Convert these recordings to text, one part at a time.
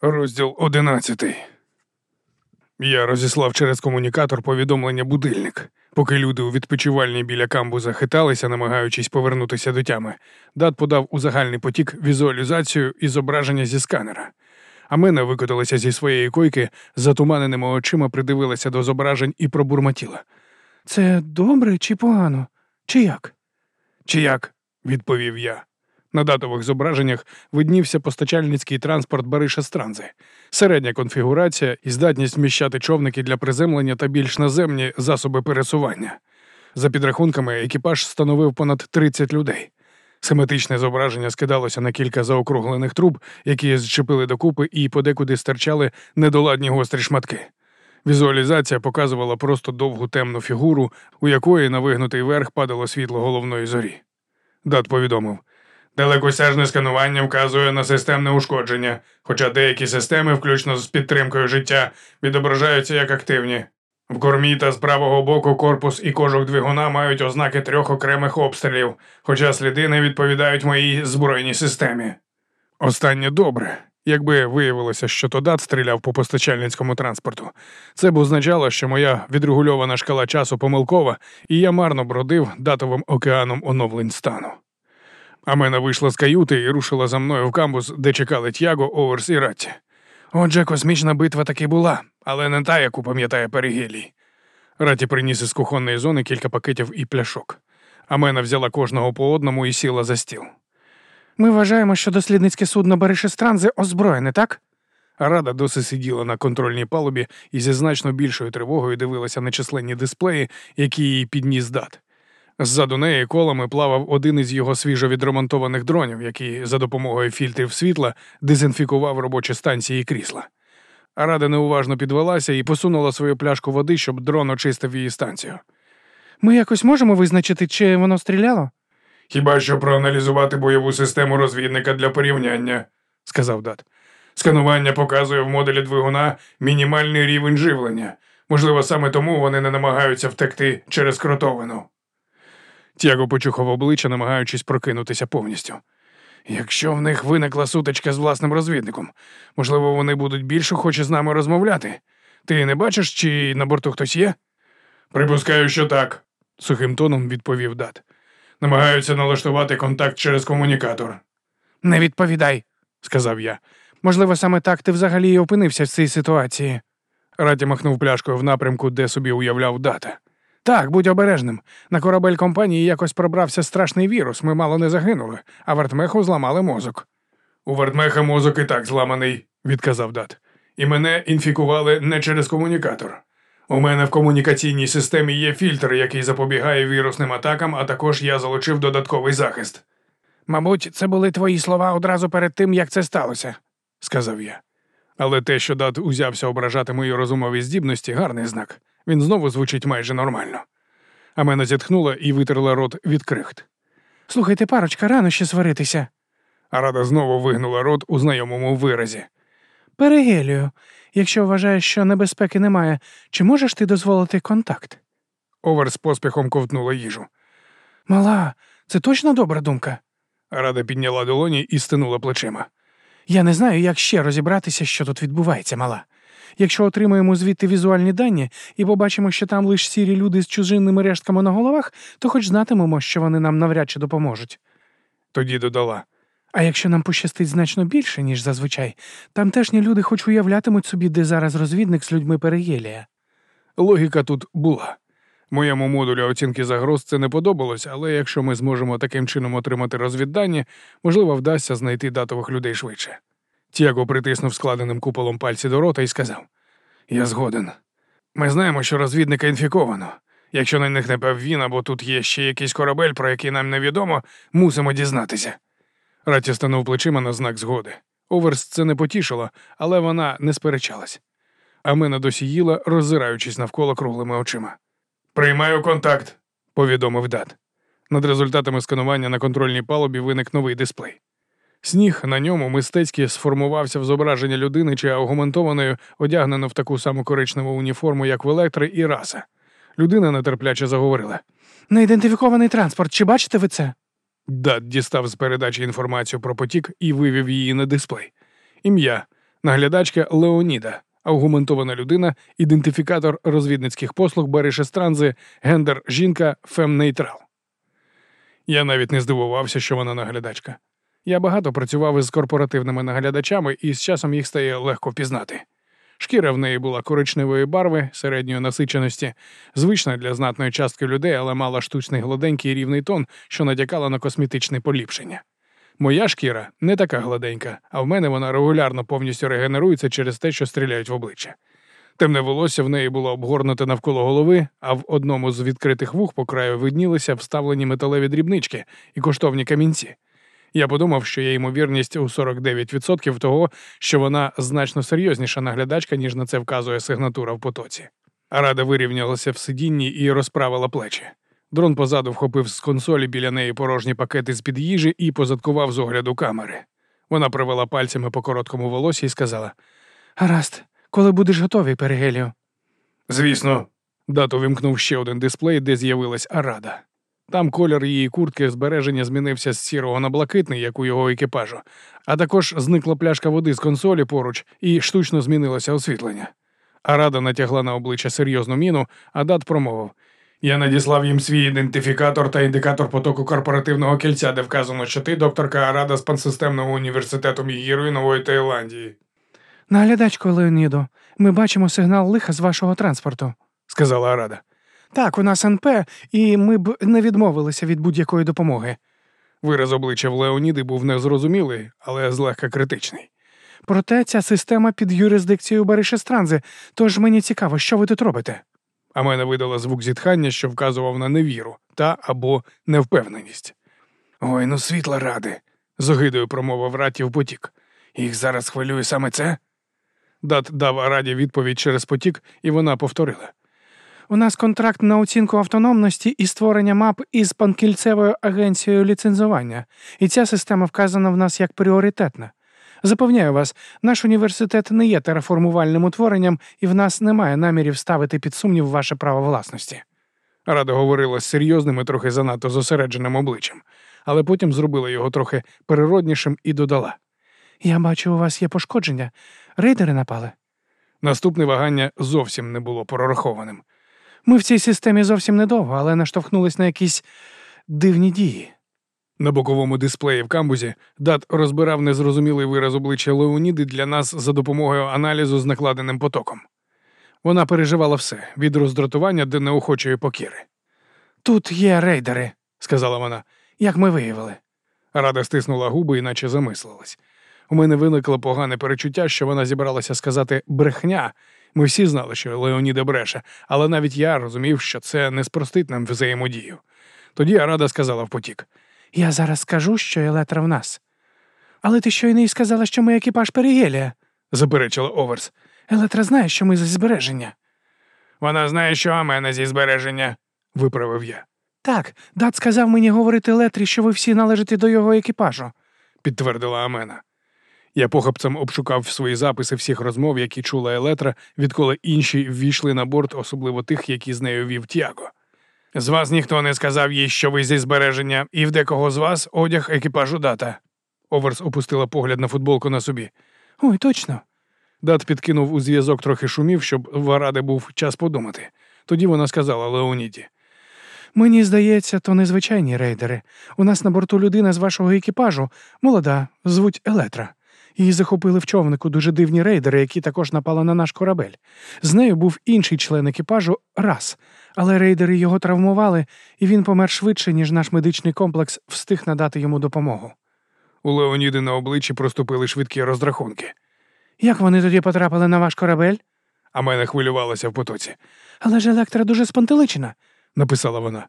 Розділ одинадцятий. Я розіслав через комунікатор повідомлення будильник. Поки люди у відпочивальні біля камбуза хиталися, намагаючись повернутися до тями, дат подав у загальний потік візуалізацію і зображення зі сканера. А мене викотилася зі своєї койки, затуманеними очима придивилася до зображень і пробурмотіла. Це добре чи погано? Чи як? Чи як? відповів я. На датових зображеннях виднівся постачальницький транспорт Бариша Странзи, середня конфігурація і здатність вміщати човники для приземлення та більш наземні засоби пересування. За підрахунками, екіпаж становив понад 30 людей. Схематичне зображення скидалося на кілька заокруглених труб, які зчепили докупи і подекуди стирчали недоладні гострі шматки. Візуалізація показувала просто довгу темну фігуру, у якої на вигнутий верх падало світло головної зорі. Дат повідомив. Далекосяжне сканування вказує на системне ушкодження, хоча деякі системи, включно з підтримкою життя, відображаються як активні. В кормі та з правого боку корпус і кожух двигуна мають ознаки трьох окремих обстрілів, хоча сліди не відповідають моїй збройній системі. Останнє добре. Якби виявилося, що Тодат стріляв по постачальницькому транспорту, це б означало, що моя відрегульована шкала часу помилкова, і я марно бродив датовим океаном оновлень стану. Амена вийшла з каюти і рушила за мною в камбус, де чекали Тяго, Оверс і Ратті. Отже, космічна битва таки була, але не та, яку пам'ятає Перегелій. Раті приніс із кухонної зони кілька пакетів і пляшок. Амена взяла кожного по одному і сіла за стіл. Ми вважаємо, що дослідницьке судно Баришестранзи озброєне, так? Рада досі сиділа на контрольній палубі і зі значно більшою тривогою дивилася на численні дисплеї, які їй підніс дат. Ззаду неї колами плавав один із його свіжо відремонтованих дронів, який за допомогою фільтрів світла дезінфікував робочі станції і крісла. Рада неуважно підвелася і посунула свою пляшку води, щоб дрон очистив її станцію. Ми якось можемо визначити, чи воно стріляло? Хіба що проаналізувати бойову систему розвідника для порівняння, сказав Дат. Сканування показує в моделі двигуна мінімальний рівень живлення. Можливо, саме тому вони не намагаються втекти через кротовину. Тяго почухав обличчя, намагаючись прокинутися повністю. Якщо в них виникла сутичка з власним розвідником, можливо, вони будуть більше хоче з нами розмовляти. Ти не бачиш, чи на борту хтось є? Припускаю, що так, сухим тоном відповів Дат. Намагаються налаштувати контакт через комунікатор. Не відповідай, сказав я. Можливо, саме так ти взагалі і опинився в цій ситуації. Раті махнув пляшкою в напрямку, де собі уявляв дата. Так, будь обережним. На корабель компанії якось пробрався страшний вірус, ми мало не загинули, а вартмеху зламали мозок. У вартмеха мозок і так зламаний, відказав Дат. І мене інфікували не через комунікатор. У мене в комунікаційній системі є фільтр, який запобігає вірусним атакам, а також я залучив додатковий захист. Мабуть, це були твої слова одразу перед тим, як це сталося, сказав я. Але те, що Дат узявся ображати мої розумові здібності, гарний знак. Він знову звучить майже нормально. А мене зітхнула і витерла рот від крихт. Слухайте, парочка, рано ще сваритися. Рада знову вигнула рот у знайомому виразі. Перегелію, якщо вважаєш, що небезпеки немає, чи можеш ти дозволити контакт? Овер з поспіхом ковтнула їжу. Мала, це точно добра думка. Рада підняла долоні і стинула плечима. Я не знаю, як ще розібратися, що тут відбувається, мала. Якщо отримаємо звідти візуальні дані і побачимо, що там лише сірі люди з чужинними рештками на головах, то хоч знатимемо, що вони нам навряд чи допоможуть. Тоді додала. А якщо нам пощастить значно більше, ніж зазвичай, тамтешні люди хоч уявлятимуть собі, де зараз розвідник з людьми Перегелія. Логіка тут була. Моєму модулю оцінки загроз це не подобалось, але якщо ми зможемо таким чином отримати розвіддані, можливо, вдасться знайти датових людей швидше. Тяго притиснув складеним куполом пальці до рота і сказав: Я згоден. Ми знаємо, що розвідника інфіковано. Якщо на них не пев він або тут є ще якийсь корабель, про який нам невідомо, мусимо дізнатися. Раті станув плечима на знак згоди. Оверс це не потішило, але вона не сперечалась. А мене досі їла, роззираючись навколо круглими очима. Приймаю контакт, повідомив Дат. Над результатами сканування на контрольній палубі виник новий дисплей. Сніг на ньому мистецьки сформувався в зображення людини чи аугументованої, одягнено в таку саму коричневу уніформу, як в електри, і раса. Людина нетерпляче заговорила. Неідентифікований транспорт, чи бачите ви це? Дат дістав з передачі інформацію про потік і вивів її на дисплей. Ім'я Наглядачка Леоніда, аугументована людина, ідентифікатор розвідницьких послуг Бариш-Естранза, гендер жінка, фемнейтрал. Я навіть не здивувався, що вона наглядачка. Я багато працював із корпоративними наглядачами, і з часом їх стає легко впізнати. Шкіра в неї була коричневої барви, середньої насиченості, звична для знатної частки людей, але мала штучний гладенький рівний тон, що натякала на косметичне поліпшення. Моя шкіра не така гладенька, а в мене вона регулярно повністю регенерується через те, що стріляють в обличчя. Темне волосся в неї було обгорнуте навколо голови, а в одному з відкритих вух по краю виднілися вставлені металеві дрібнички і коштовні камінці. Я подумав, що є ймовірність у 49% того, що вона значно серйозніша наглядачка, ніж на це вказує сигнатура в потоці. Рада вирівнялася в сидінні і розправила плечі. Дрон позаду вхопив з консолі біля неї порожні пакети з під їжі і позадкував з огляду камери. Вона провела пальцями по короткому волосі і сказала: Гаразд, коли будеш готовий, Перегелію. Звісно, дату вимкнув ще один дисплей, де з'явилась Арада. Там колір її куртки збереження змінився з сірого на блакитний, як у його екіпажу, а також зникла пляшка води з консолі поруч і штучно змінилося освітлення. Арада натягла на обличчя серйозну міну, а дат промовив: Я надіслав їм свій ідентифікатор та індикатор потоку корпоративного кільця, де вказано, що ти докторка Арада з пансистемного університету Мігіру і Нової Таїландії, Наглядачко Леонідо, ми бачимо сигнал лиха з вашого транспорту. сказала Арада. Так, у нас НП, і ми б не відмовилися від будь-якої допомоги. Вираз обличчя в Леоніди був незрозумілий, але злегка критичний. Проте ця система під юрисдикцією Бариша Странзи, тож мені цікаво, що ви тут робите. Мене видала звук зітхання, що вказував на невіру та або невпевненість. Ой, ну світла ради, з огидою промовив Ратів потік. Їх зараз хвилює саме це? Дат дав Араді відповідь через потік, і вона повторила. У нас контракт на оцінку автономності і створення мап із панкільцевою агенцією ліцензування, і ця система вказана в нас як пріоритетна. Запевняю вас, наш університет не є тераформувальним утворенням, і в нас немає намірів ставити під сумнів ваше право власності. Рада говорила з серйозним і трохи занадто зосередженим обличчям, але потім зробила його трохи природнішим і додала. Я бачу, у вас є пошкодження. Рейдери напали. Наступне вагання зовсім не було прорахованим. Ми в цій системі зовсім недовго, але наштовхнулись на якісь дивні дії. На боковому дисплеї в камбузі дат розбирав незрозумілий вираз обличчя Леоніди для нас за допомогою аналізу з накладеним потоком. Вона переживала все від роздратування до неохочої покіри. Тут є рейдери, Сказала вона. як ми виявили. Рада стиснула губи, іначе замислилась. У мене виникло погане перечуття, що вона зібралася сказати брехня. Ми всі знали, що Леоніда бреше, але навіть я розумів, що це не спростить нам взаємодію. Тоді Арада сказала в потік. Я зараз скажу, що Елетра в нас. Але ти щойно й сказала, що ми екіпаж Перігелія. Заперечила Оверс. Елетра знає, що ми за збереження. Вона знає, що Амена зі збереження, виправив я. Так, Дат сказав мені говорити Летрі, що ви всі належите до його екіпажу. підтвердила Амена. Я похапцем обшукав свої записи всіх розмов, які чула Елетра, відколи інші ввійшли на борт, особливо тих, які з нею вів Тіаго. З вас ніхто не сказав їй, що ви зі збереження, і в декого з вас одяг екіпажу дата. Оверс опустила погляд на футболку на собі. Ой, точно. Дат підкинув у зв'язок трохи шумів, щоб в Аради був час подумати. Тоді вона сказала Леоніді. Мені здається, то незвичайні рейдери. У нас на борту людина з вашого екіпажу, молода, звуть Елетра. Її захопили в човнику дуже дивні рейдери, які також напали на наш корабель. З нею був інший член екіпажу раз, але рейдери його травмували, і він помер швидше, ніж наш медичний комплекс встиг надати йому допомогу. У Леоніди на обличчі проступили швидкі розрахунки, Як вони тоді потрапили на ваш корабель? а мене хвилювалося в потоці, Але ж Електра дуже спантеличена. написала вона.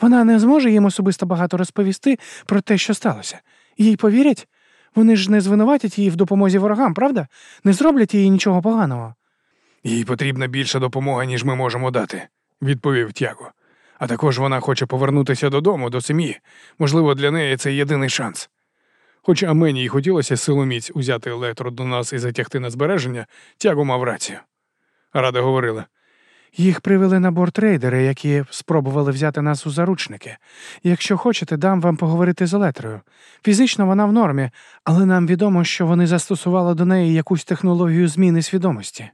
Вона не зможе їм особисто багато розповісти про те, що сталося. Їй повірять? Вони ж не звинуватять її в допомозі ворогам, правда? Не зроблять їй нічого поганого. Їй потрібна більша допомога, ніж ми можемо дати, відповів Тяго. А також вона хоче повернутися додому, до сім'ї. Можливо, для неї це єдиний шанс. Хоч Амені й хотілося силоміць узяти електро до нас і затягти на збереження, Тяго мав рацію. Рада говорила: Їх привели на борт рейдери, які спробували взяти нас у заручники. Якщо хочете, дам вам поговорити з Елетрою. Фізично вона в нормі, але нам відомо, що вони застосували до неї якусь технологію зміни свідомості.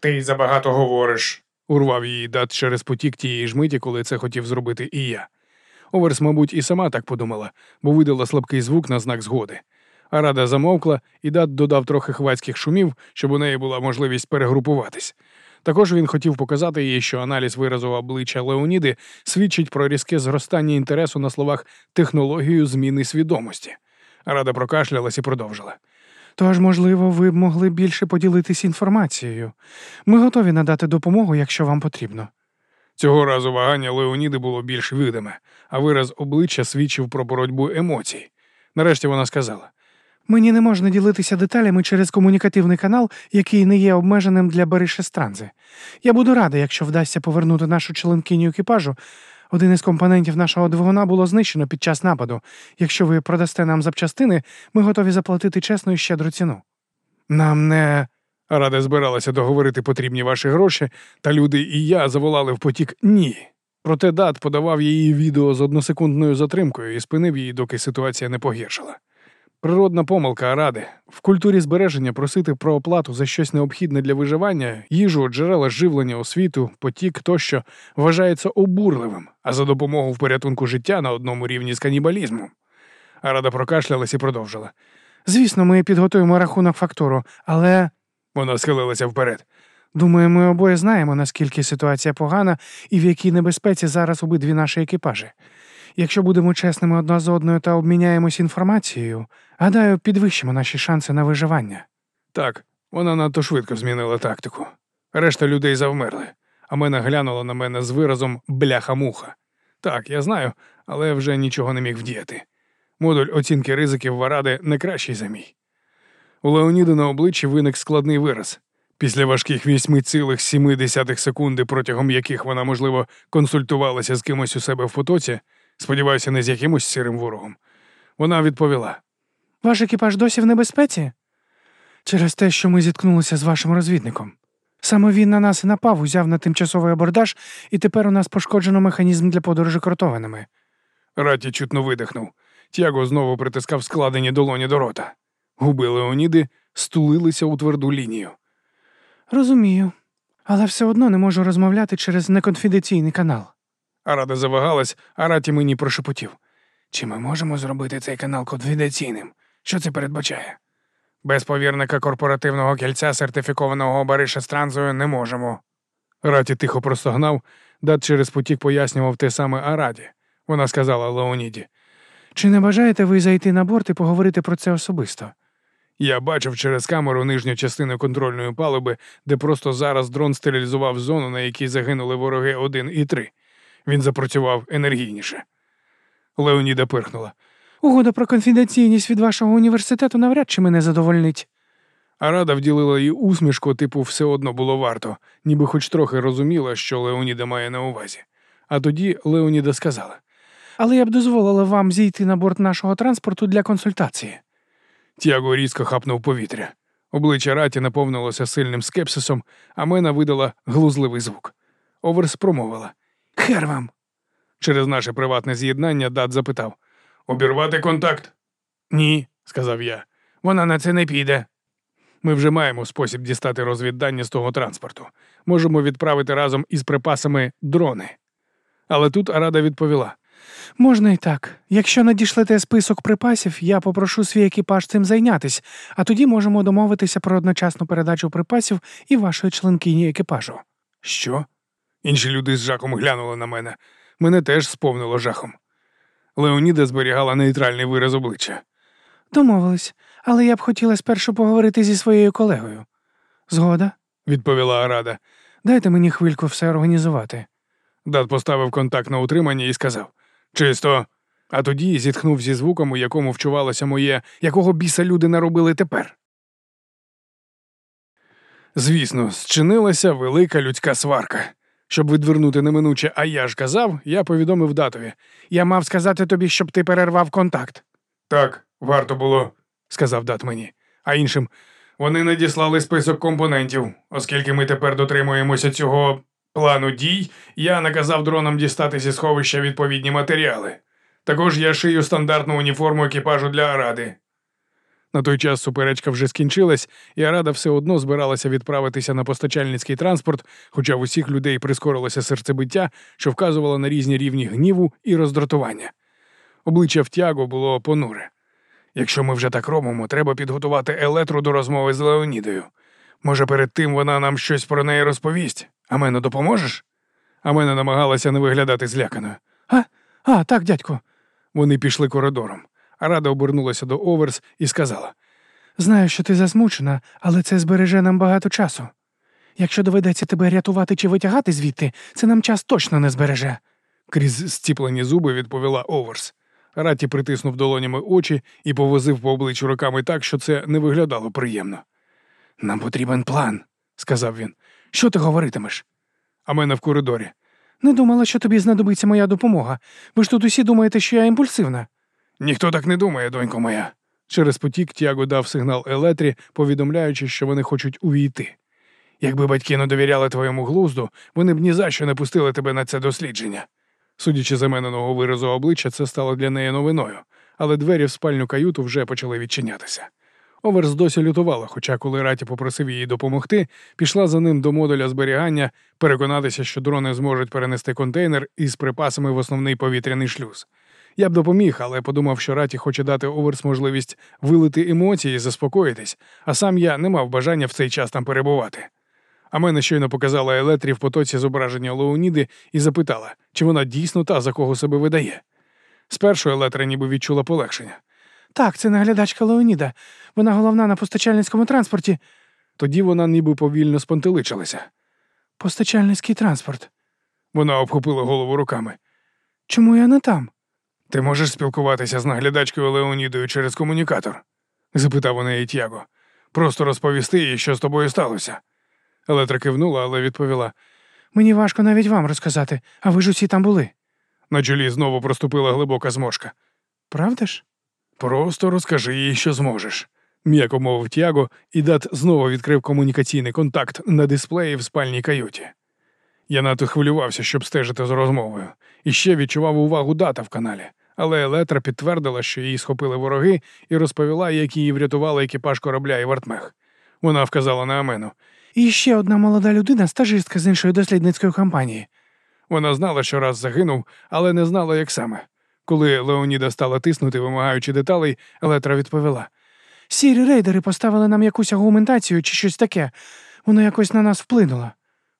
Ти забагато говориш, урвав її дат через потік тієї ж миті, коли це хотів зробити і я. Оверс, мабуть, і сама так подумала, бо видала слабкий звук на знак згоди. А рада замовкла, і дат додав трохи хвацьких шумів, щоб у неї була можливість перегрупуватись. Також він хотів показати їй, що аналіз виразу обличчя Леоніди свідчить про різке зростання інтересу на словах технологію зміни свідомості. Рада прокашлялась і продовжила. Тож, можливо, ви б могли більше поділитись інформацією. Ми готові надати допомогу, якщо вам потрібно. Цього разу вагання Леоніди було більш видиме, а вираз обличчя свідчив про боротьбу емоцій. Нарешті вона сказала: Мені не можна ділитися деталями через комунікативний канал, який не є обмеженим для Бариша Странзи. Я буду рада, якщо вдасться повернути нашу членкиню екіпажу. Один із компонентів нашого двигуна було знищено під час нападу. Якщо ви продасте нам запчастини, ми готові заплатити чесну і щедру ціну. Нам не. Рада збиралася договорити потрібні ваші гроші, та люди і я заволали в потік ні. Проте дат подавав її відео з односекундною затримкою і спинив її, доки ситуація не погіршила. Природна помилка ради в культурі збереження просити про оплату за щось необхідне для виживання, їжу, джерела живлення, освіту, потік тощо вважається обурливим, а за допомогу в порятунку життя на одному рівні з канібалізмом. А рада прокашлялась і продовжила. Звісно, ми підготуємо рахунок фактуру, але Вона схилилася вперед. думаю, ми обоє знаємо, наскільки ситуація погана і в якій небезпеці зараз обидві наші екіпажі. Якщо будемо чесними одна з одною та обміняємось інформацією, гадаю, підвищимо наші шанси на виживання. Так, вона надто швидко змінила тактику. Решта людей завмерли, а мене глянула на мене з виразом бляха-муха. Так, я знаю, але вже нічого не міг вдіяти. Модуль оцінки ризиків варади не кращий за мій. У Леоніди на обличчі виник складний вираз. Після важких 8,7 секунди, протягом яких вона, можливо, консультувалася з кимось у себе в потоці, сподіваюся, не з якимось сірим ворогом. Вона відповіла: Ваш екіпаж досі в небезпеці? Через те, що ми зіткнулися з вашим розвідником. Саме він на нас і напав, узяв на тимчасовий абордаж, і тепер у нас пошкоджено механізм для подорожі кротованими. Раті чутно видихнув. Тяго знову притискав складені долоні до рота. Губи Леоніди стулилися у тверду лінію. Розумію, але все одно не можу розмовляти через неконфіденційний канал. Арада завагалась, а раті мені прошепотів. Чи ми можемо зробити цей канал конфіденційним? Що це передбачає? Без повірника корпоративного кільця, сертифікованого Бариша Странзою, не можемо. Раті тихо простогнав, дат через потік пояснював те саме Араді. Вона сказала Леоніді. Чи не бажаєте ви зайти на борт і поговорити про це особисто? Я бачив через камеру нижню частину контрольної палуби, де просто зараз дрон стерилізував зону, на якій загинули вороги 1 і 3. Він запрацював енергійніше. Леоніда пирхнула. Угода про конфіденційність від вашого університету навряд чи мене задовольнить. А рада вділила їй усмішку, типу, все одно було варто, ніби хоч трохи розуміла, що Леоніда має на увазі. А тоді Леоніда сказала: Але я б дозволила вам зійти на борт нашого транспорту для консультації. Тяго різко хапнув повітря. Обличчя раті наповнилося сильним скепсисом, а Мена видала глузливий звук. Оверс промовила. Хер вам. Через наше приватне з'єднання Дат запитав: Обірвати контакт? Ні, сказав я. Вона на це не піде. Ми вже маємо спосіб дістати розвіддання з того транспорту. Можемо відправити разом із припасами дрони. Але тут Арада відповіла: Можна і так. Якщо надішлете список припасів, я попрошу свій екіпаж цим зайнятись, а тоді можемо домовитися про одночасну передачу припасів і вашої членкині екіпажу. Що? Інші люди з жахом глянули на мене. Мене теж сповнило жахом. Леоніда зберігала нейтральний вираз обличчя. Домовились, але я б хотіла спершу поговорити зі своєю колегою. Згода? відповіла Арада. Дайте мені хвильку все організувати. Дат поставив контакт на утримання і сказав Чисто. А тоді зітхнув зі звуком, у якому вчувалося моє, якого біса люди наробили тепер. Звісно, зчинилася велика людська сварка. Щоб відвернути неминуче, а я ж казав, я повідомив датові. Я мав сказати тобі, щоб ти перервав контакт. Так, варто було, сказав дат мені. А іншим вони надіслали список компонентів, оскільки ми тепер дотримуємося цього плану дій я наказав дронам дістати зі сховища відповідні матеріали. Також я шию стандартну уніформу екіпажу для Аради. На той час суперечка вже скінчилась, і Арада все одно збиралася відправитися на постачальницький транспорт, хоча в усіх людей прискорилося серцебиття, що вказувало на різні рівні гніву і роздратування. Обличчя втягу було понуре. Якщо ми вже так робимо, треба підготувати Елетру до розмови з Леонідою. Може, перед тим вона нам щось про неї розповість. А мене допоможеш? А мене намагалася не виглядати зляканою. А, а, так, дядьку. Вони пішли коридором. Рада обернулася до Оверс і сказала: Знаю, що ти засмучена, але це збереже нам багато часу. Якщо доведеться тебе рятувати чи витягати звідти, це нам час точно не збереже. крізь стіплені зуби відповіла Оверс. Раті притиснув долонями очі і повозив по обличчю руками так, що це не виглядало приємно. Нам потрібен план, сказав він. Що ти говоритимеш? А мене в коридорі. Не думала, що тобі знадобиться моя допомога. Ви ж тут усі думаєте, що я імпульсивна. Ніхто так не думає, донько моя. Через потік Тяго дав сигнал Елетрі, повідомляючи, що вони хочуть увійти. Якби батьки не довіряли твоєму глузду, вони б ні за що не пустили тебе на це дослідження. Судячи з імененого виразу обличчя, це стало для неї новиною, але двері в спальню каюту вже почали відчинятися. Оверс досі лютувала, хоча, коли Раті попросив їй допомогти, пішла за ним до модуля зберігання переконатися, що дрони зможуть перенести контейнер із припасами в основний повітряний шлюз. Я б допоміг, але подумав, що Раті хоче дати Оверс можливість вилити емоції і заспокоїтись, а сам я не мав бажання в цей час там перебувати. А мене щойно показала Елетрі в потоці зображення Леоніди і запитала, чи вона дійсно та, за кого себе видає. Спершу Елетра ніби відчула полегшення. Так, це наглядачка Леоніда. Вона головна на постачальницькому транспорті. Тоді вона ніби повільно спонтеличилася. Постачальницький транспорт. Вона обхопила голову руками. Чому я не там? Ти можеш спілкуватися з наглядачкою Леонідою через комунікатор? запитав у неї Тяго. Просто розповісти їй, що з тобою сталося. Елетра кивнула, але відповіла: Мені важко навіть вам розказати, а ви ж усі там були. на чолі знову проступила глибока зморшка. Правда ж? Просто розкажи їй, що зможеш, м'яко мовив Тяго, і Дат знову відкрив комунікаційний контакт на дисплеї в спальній каюті. Я надто хвилювався, щоб стежити за розмовою, і ще відчував увагу дата в каналі. Але Елетра підтвердила, що її схопили вороги, і розповіла, як її врятували екіпаж корабля і вартмех. Вона вказала на Амену. І ще одна молода людина, стажистка з іншої дослідницької компанії. Вона знала, що раз загинув, але не знала, як саме. Коли Леоніда стала тиснути, вимагаючи деталей, Елетра відповіла. Сірі рейдери поставили нам якусь аргументацію чи щось таке. Воно якось на нас вплинуло.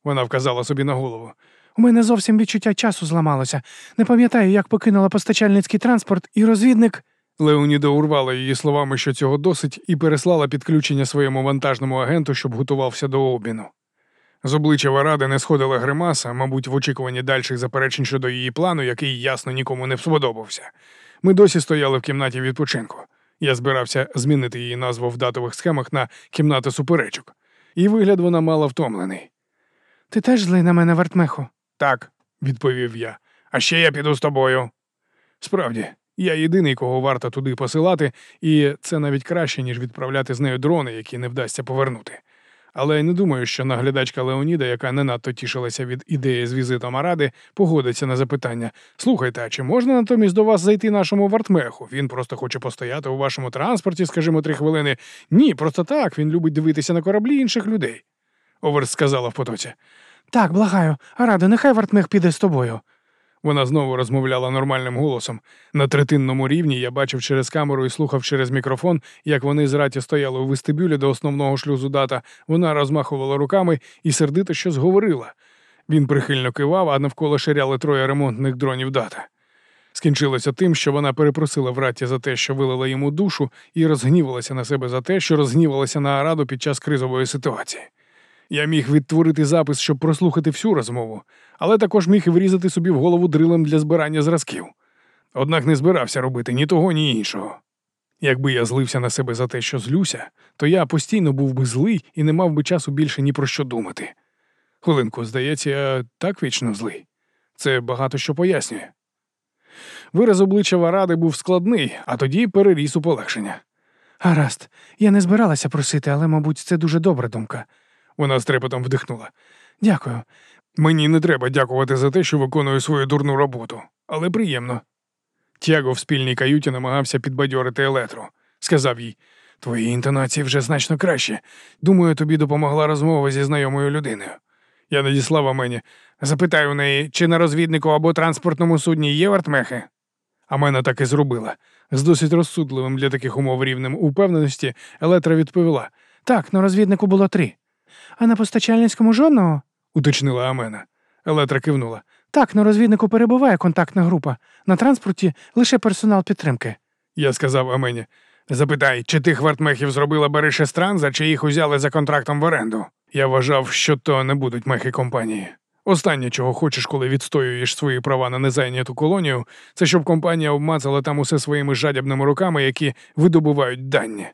Вона вказала собі на голову. У мене зовсім відчуття часу зламалося. Не пам'ятаю, як покинула постачальницький транспорт, і розвідник. Леоніда урвала її словами, що цього досить, і переслала підключення своєму вантажному агенту, щоб готувався до обміну. З обличчя Варади не сходила гримаса, мабуть, в очікуванні дальших заперечень щодо її плану, який ясно нікому не сподобався. Ми досі стояли в кімнаті відпочинку. Я збирався змінити її назву в датових схемах на кімнату суперечок. І вигляд вона мала втомлений. Ти теж злий на мене, Вартмеху? Так, відповів я. А ще я піду з тобою. Справді, я єдиний, кого варто туди посилати, і це навіть краще, ніж відправляти з нею дрони, які не вдасться повернути. Але я не думаю, що наглядачка Леоніда, яка не надто тішилася від ідеї з візитом Аради, погодиться на запитання: слухайте, а чи можна натомість до вас зайти нашому вартмеху? Він просто хоче постояти у вашому транспорті, скажімо, три хвилини. Ні, просто так, він любить дивитися на кораблі інших людей. Оверс сказала в потоці. Так, благаю. Арадо, нехай Вартмех піде з тобою. Вона знову розмовляла нормальним голосом. На третинному рівні я бачив через камеру і слухав через мікрофон, як вони з раті стояли у вестибюлі до основного шлюзу дата. Вона розмахувала руками і сердито щось говорила. Він прихильно кивав, а навколо ширяли троє ремонтних дронів дата. Скінчилося тим, що вона перепросила в раті за те, що вилила йому душу, і розгнівалася на себе за те, що розгнівалася на Араду під час кризової ситуації. Я міг відтворити запис, щоб прослухати всю розмову, але також міг врізати собі в голову дрилем для збирання зразків. Однак не збирався робити ні того, ні іншого. Якби я злився на себе за те, що злюся, то я постійно був би злий і не мав би часу більше ні про що думати. Хвилинку, здається, я так вічно злий. Це багато що пояснює. Вираз обличчя Варади був складний, а тоді переріс у полегшення. Гаразд, я не збиралася просити, але, мабуть, це дуже добра думка. Вона з трепетом вдихнула. Дякую. Мені не треба дякувати за те, що виконую свою дурну роботу, але приємно. Тяго в спільній каюті намагався підбадьорити Елетру. Сказав їй: Твої інтонації вже значно краще. Думаю, тобі допомогла розмова зі знайомою людиною. Я надіслав Амені. Запитаю у неї, чи на розвіднику або транспортному судні є вартмехи? Амена так і зробила. З досить розсудливим для таких умов рівнем упевненості Елетра відповіла: Так, на розвіднику було три. А на постачальницькому жодного? уточнила Амена. Елетра кивнула. Так, на розвіднику перебуває контактна група. На транспорті лише персонал підтримки. Я сказав Амені. Запитай, чи тих вартмехів зробила Берише Странза, чи їх узяли за контрактом в оренду. Я вважав, що то не будуть мехи компанії. Останнє, чого хочеш, коли відстоюєш свої права на незайняту колонію, це щоб компанія обмацала там усе своїми жадібними руками, які видобувають дані.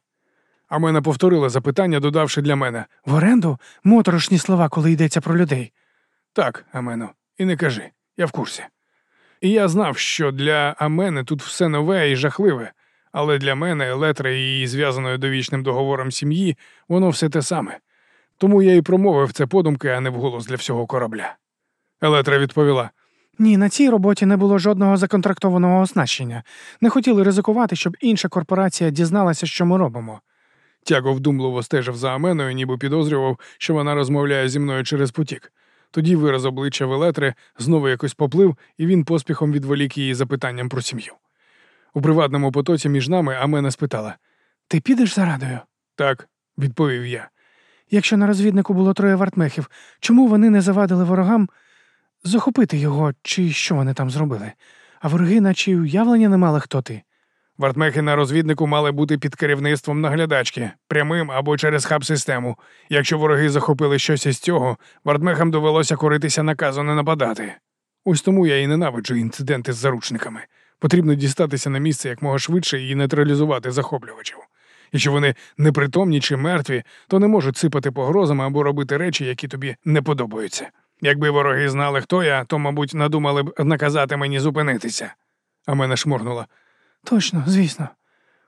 А мене повторила запитання, додавши для мене В оренду моторошні слова, коли йдеться про людей. так, Амено, і не кажи, я в курсі. І я знав, що для Амени тут все нове і жахливе, але для мене, Елетра і її зв'язаною довічним договором сім'ї, воно все те саме. Тому я і промовив це подумки, а не вголос для всього корабля. Елетра відповіла: Ні, на цій роботі не було жодного законтрактованого оснащення. Не хотіли ризикувати, щоб інша корпорація дізналася, що ми робимо. Тяго вдумливо стежив за Аменою, ніби підозрював, що вона розмовляє зі мною через потік. Тоді вираз обличчя Велетри знову якось поплив, і він поспіхом відволік її запитанням про сім'ю. У приватному потоці між нами Амена спитала: Ти підеш за радою? Так, відповів я. Якщо на розвіднику було троє вартмехів, чому вони не завадили ворогам захопити його, чи що вони там зробили? А вороги, наче й уявлення не мали, хто ти. Вартмехи на розвіднику мали бути під керівництвом наглядачки, прямим або через хаб-систему. Якщо вороги захопили щось із цього, вартмехам довелося коритися наказу не нападати. Ось тому я і ненавиджу інциденти з заручниками. Потрібно дістатися на місце якмога швидше і нейтралізувати захоплювачів. Якщо вони непритомні чи мертві, то не можуть сипати погрозами або робити речі, які тобі не подобаються. Якби вороги знали, хто я, то, мабуть, надумали б наказати мені зупинитися. А мене шморгнула. Точно, звісно.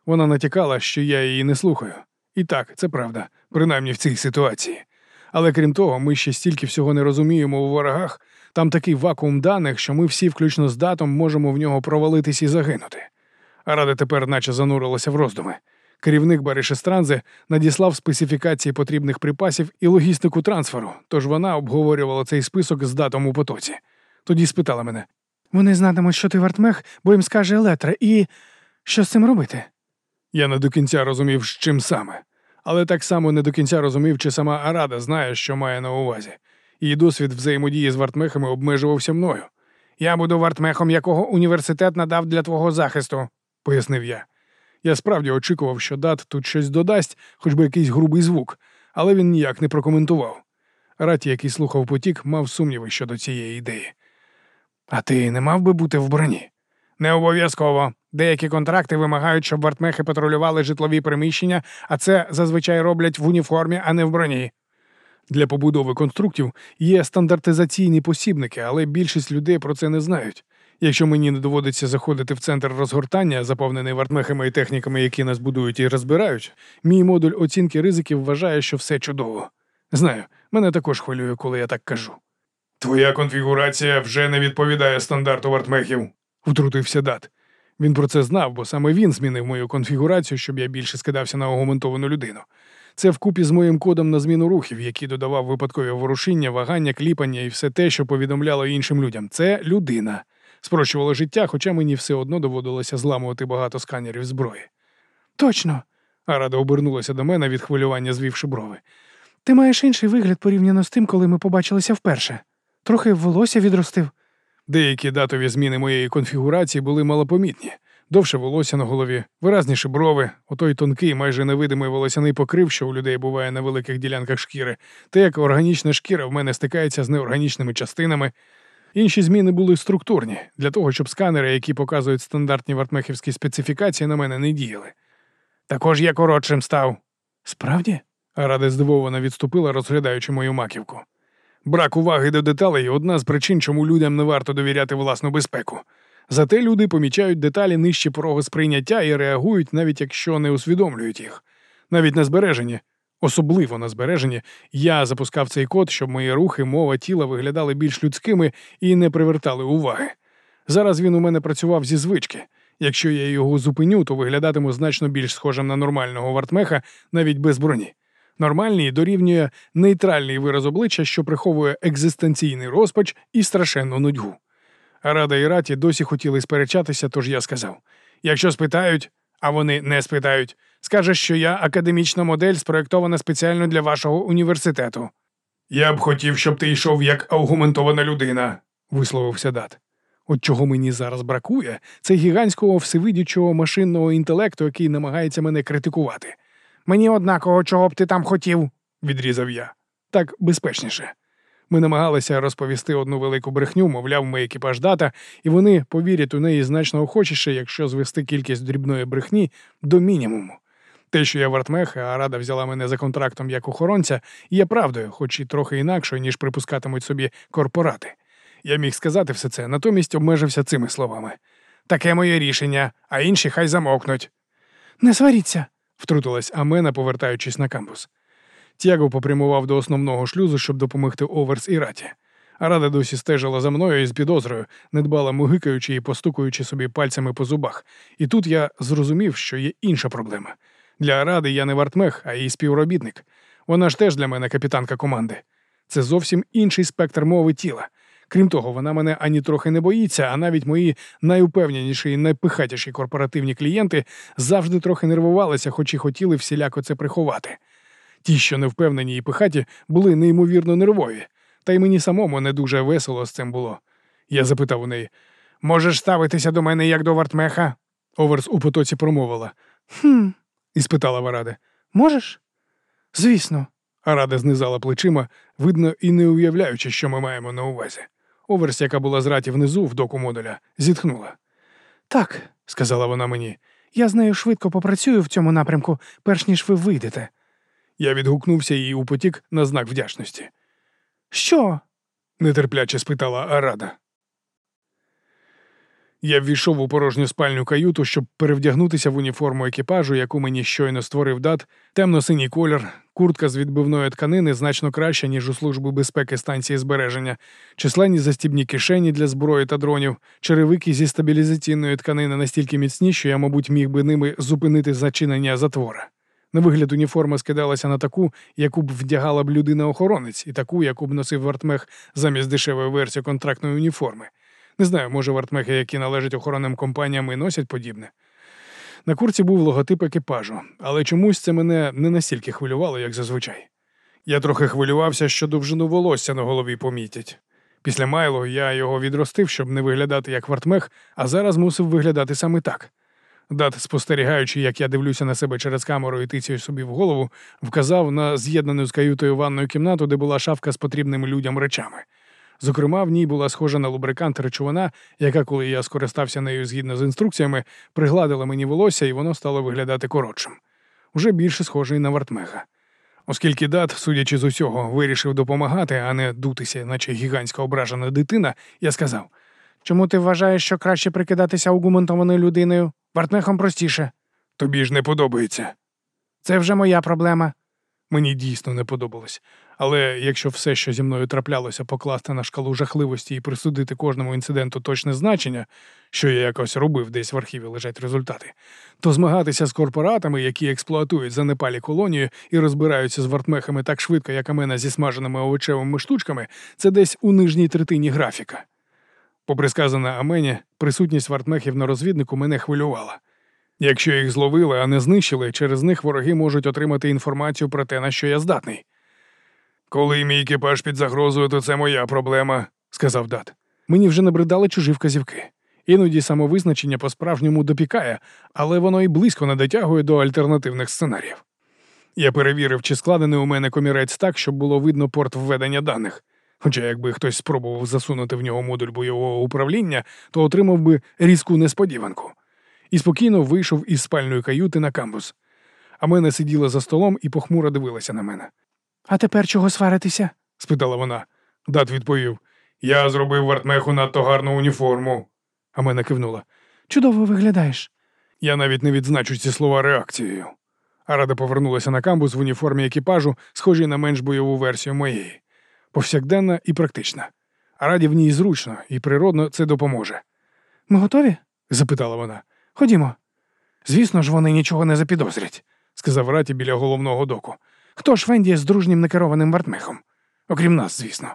Вона натякала, що я її не слухаю. І так, це правда, принаймні в цій ситуації. Але крім того, ми ще стільки всього не розуміємо у ворогах, там такий вакуум даних, що ми всі, включно з датом, можемо в нього провалитись і загинути. А рада тепер наче занурилася в роздуми. Керівник Баришестранзе надіслав специфікації потрібних припасів і логістику трансферу, тож вона обговорювала цей список з датом у потоці. Тоді спитала мене, Вони знатимуть, що ти вартмех, бо їм скаже Елетра, і що з цим робити? Я не до кінця розумів, з чим саме, але так само не до кінця розумів, чи сама Арада знає, що має на увазі. Її досвід взаємодії з вартмехами обмежувався мною. Я буду вартмехом, якого університет надав для твого захисту, пояснив я. Я справді очікував, що дат тут щось додасть, хоч би якийсь грубий звук, але він ніяк не прокоментував. Раті, який слухав потік, мав сумніви щодо цієї ідеї. А ти не мав би бути в броні? Не обов'язково. Деякі контракти вимагають, щоб вартмехи патрулювали житлові приміщення, а це зазвичай роблять в уніформі, а не в броні. Для побудови конструктів є стандартизаційні посібники, але більшість людей про це не знають. Якщо мені не доводиться заходити в центр розгортання, заповнений вартмехами і техніками, які нас будують і розбирають, мій модуль оцінки ризиків вважає, що все чудово. Знаю, мене також хвилює, коли я так кажу. Твоя конфігурація вже не відповідає стандарту вартмехів, втрутився дат. Він про це знав, бо саме він змінив мою конфігурацію, щоб я більше скидався на агументовану людину. Це вкупі з моїм кодом на зміну рухів, який додавав випадкові ворушіння, вагання, кліпання і все те, що повідомляло іншим людям. Це людина. Спрощувало життя, хоча мені все одно доводилося зламувати багато сканерів зброї. Точно. Арада обернулася до мене від хвилювання, звівши брови. Ти маєш інший вигляд порівняно з тим, коли ми побачилися вперше. Трохи волосся відростив. Деякі датові зміни моєї конфігурації були малопомітні. Довше волосся на голові, виразніші брови, отой тонкий, майже невидимий волосяний покрив, що у людей буває на великих ділянках шкіри, те, як органічна шкіра в мене стикається з неорганічними частинами. Інші зміни були структурні, для того, щоб сканери, які показують стандартні вартмехівські специфікації, на мене не діяли. Також я коротшим став. Справді? Рада здивовано відступила, розглядаючи мою маківку. Брак уваги до деталей одна з причин, чому людям не варто довіряти власну безпеку. Зате люди помічають деталі нижче порогу сприйняття і реагують, навіть якщо не усвідомлюють їх. Навіть на збережені. Особливо на збереженні я запускав цей код, щоб мої рухи, мова тіла виглядали більш людськими і не привертали уваги. Зараз він у мене працював зі звички. Якщо я його зупиню, то виглядатиму значно більш схожим на нормального вартмеха навіть без броні. Нормальний дорівнює нейтральний вираз обличчя, що приховує екзистенційний розпач і страшенну нудьгу. Рада і Раті досі хотіли сперечатися, тож я сказав: якщо спитають, а вони не спитають, скажеш, що я академічна модель, спроєктована спеціально для вашого університету. Я б хотів, щоб ти йшов як аугументована людина, висловився Дат. От чого мені зараз бракує, це гігантського всевидючого машинного інтелекту, який намагається мене критикувати. Мені однаково, чого б ти там хотів. відрізав я. Так безпечніше. Ми намагалися розповісти одну велику брехню, мовляв, ми екіпаж дата, і вони повірять у неї значно охочіше, якщо звести кількість дрібної брехні до мінімуму. Те, що я вартмех, а рада взяла мене за контрактом як охоронця, є правдою, хоч і трохи інакшою, ніж припускатимуть собі корпорати. Я міг сказати все це, натомість обмежився цими словами. Таке моє рішення, а інші хай замовкнуть. Не сваріться, втрутилась Амена, повертаючись на кампус. Тяго попрямував до основного шлюзу, щоб допомогти Оверс і Раті. А рада досі стежила за мною із підозрою, недбало мугикаючи і постукуючи собі пальцями по зубах. І тут я зрозумів, що є інша проблема. Для ради я не вартмех, а її співробітник. Вона ж теж для мене капітанка команди. Це зовсім інший спектр мови тіла. Крім того, вона мене ані трохи не боїться, а навіть мої найупевненіші і найпихатіші корпоративні клієнти завжди трохи нервувалися, хоч і хотіли всіляко це приховати. Ті, що не впевнені і пихаті, були неймовірно нервові, та й мені самому не дуже весело з цим було. Я запитав у неї можеш ставитися до мене як до вартмеха? Оверс у потоці промовила. «Хм, І спитала Варади. можеш? Звісно. Арада знизала плечима, видно, і не уявляючи, що ми маємо на увазі. Оверс, яка була з раті внизу в доку модуля, зітхнула. Так, Сказала вона мені. я з нею швидко попрацюю в цьому напрямку, перш ніж ви вийдете. Я відгукнувся їй у потік на знак вдячності. Що? нетерпляче спитала Арада. Я ввійшов у порожню спальню каюту, щоб перевдягнутися в уніформу екіпажу, яку мені щойно створив дат, темно-синій колір, куртка з відбивної тканини значно краща, ніж у служби безпеки станції збереження, численні застібні кишені для зброї та дронів, черевики зі стабілізаційної тканини настільки міцні, що я, мабуть, міг би ними зупинити зачинення затвора. На вигляд уніформа скидалася на таку, яку б вдягала б людина-охоронець, і таку, яку б носив вартмех замість дешевої версії контрактної уніформи. Не знаю, може, вартмехи, які належать охоронним компаніям, і носять подібне. На курці був логотип екіпажу, але чомусь це мене не настільки хвилювало, як зазвичай. Я трохи хвилювався, що довжину волосся на голові помітять. Після Майло я його відростив, щоб не виглядати як вартмех, а зараз мусив виглядати саме так. Дат, спостерігаючи, як я дивлюся на себе через камеру і тицяю собі в голову, вказав на з'єднану з каютою ванною кімнату, де була шафка з потрібними людям речами. Зокрема, в ній була схожа на лубрикант речовина, яка, коли я скористався нею згідно з інструкціями, пригладила мені волосся, і воно стало виглядати коротшим. Уже більше схожий на вартмеха. Оскільки дат, судячи з усього, вирішив допомагати, а не дутися, наче гігантська ображена дитина, я сказав: Чому ти вважаєш, що краще прикидатися аугументованою людиною? Вартмехом простіше. тобі ж не подобається. Це вже моя проблема. Мені дійсно не подобалось. Але якщо все, що зі мною траплялося, покласти на шкалу жахливості і присудити кожному інциденту точне значення, що я якось робив, десь в архіві лежать результати, то змагатися з корпоратами, які експлуатують занепалі колонію і розбираються з вартмехами так швидко, як Амена зі смаженими овочевими штучками, це десь у нижній третині графіка. Попри сказане Амені, присутність вартмехів на розвіднику мене хвилювала. Якщо їх зловили, а не знищили, через них вороги можуть отримати інформацію про те, на що я здатний. Коли мій екіпаж під загрозою, то це моя проблема, сказав Дат. Мені вже набридали чужі вказівки. Іноді самовизначення по-справжньому допікає, але воно і близько не дотягує до альтернативних сценаріїв. Я перевірив, чи складений у мене комірець так, щоб було видно порт введення даних. Хоча, якби хтось спробував засунути в нього модуль бойового управління, то отримав би різку несподіванку. І спокійно вийшов із спальної каюти на камбус. А мене сиділа за столом і похмуро дивилася на мене. А тепер чого сваритися? спитала вона. Дат відповів: Я зробив вартмеху надто гарну уніформу. А мене кивнула. Чудово виглядаєш. Я навіть не відзначу ці слова реакцією. Арада повернулася на камбус в уніформі екіпажу, схожій на менш бойову версію моєї. Повсякденна і практична. Араді в ній зручно і природно це допоможе. Ми готові? запитала вона. Ходімо. Звісно ж, вони нічого не запідозрять. Сказав Раті біля головного доку. Хто ж Венді з дружнім некерованим вартмехом? Окрім нас, звісно.